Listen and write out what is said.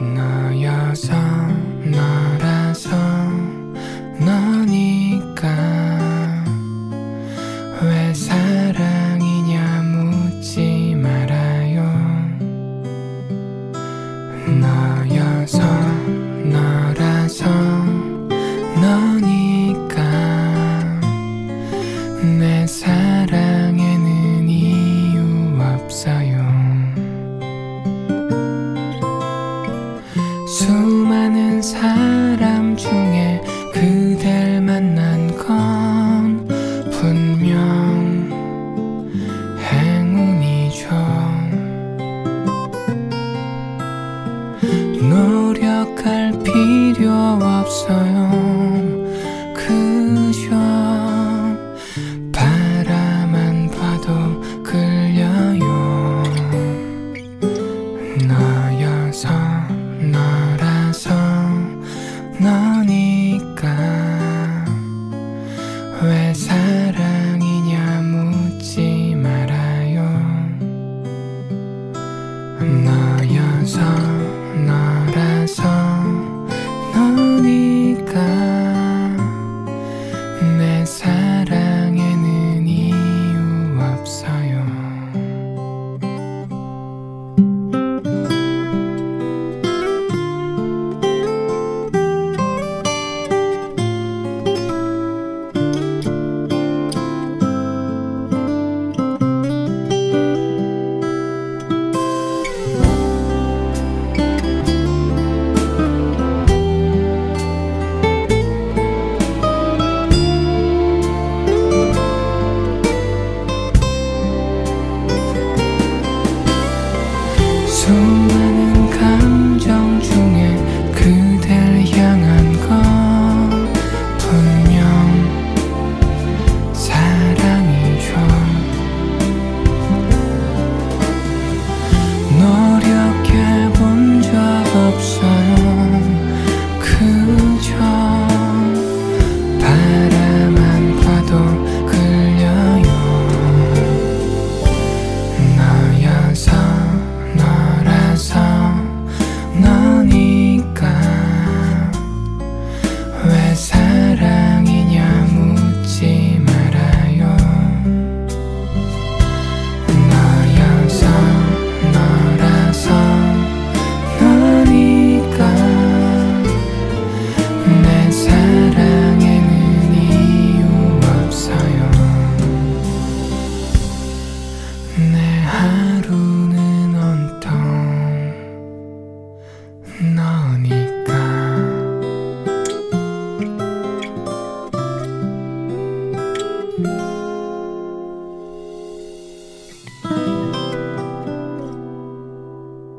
너여서 너라서 너니까. 왜 사랑이냐 묻지 말아요. 너여서 너라서 수많은 사람 중에 그댈 만난 건 분명 행운이죠. 노력할 필요 없어요 왜 사랑이냐 묻지 말아요. 너여서 너라 You. 하루.